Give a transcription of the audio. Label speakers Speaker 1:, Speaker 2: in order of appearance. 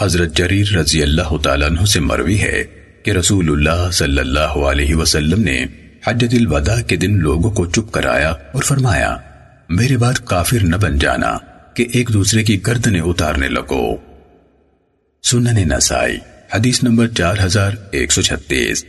Speaker 1: حضرت جریر رضی اللہ تعالیٰ عنہ سے مروی ہے کہ رسول اللہ صلی اللہ علیہ وسلم نے حجت الوداع کے دن لوگوں کو چپ کرایا اور فرمایا، میرے بعد کافر نہ بن جانا کہ ایک دوسرے کی گردنیں اتارنے لگو۔ سنن نسائی، حدیث نمبر چار ہزار ایک سو چھتیس۔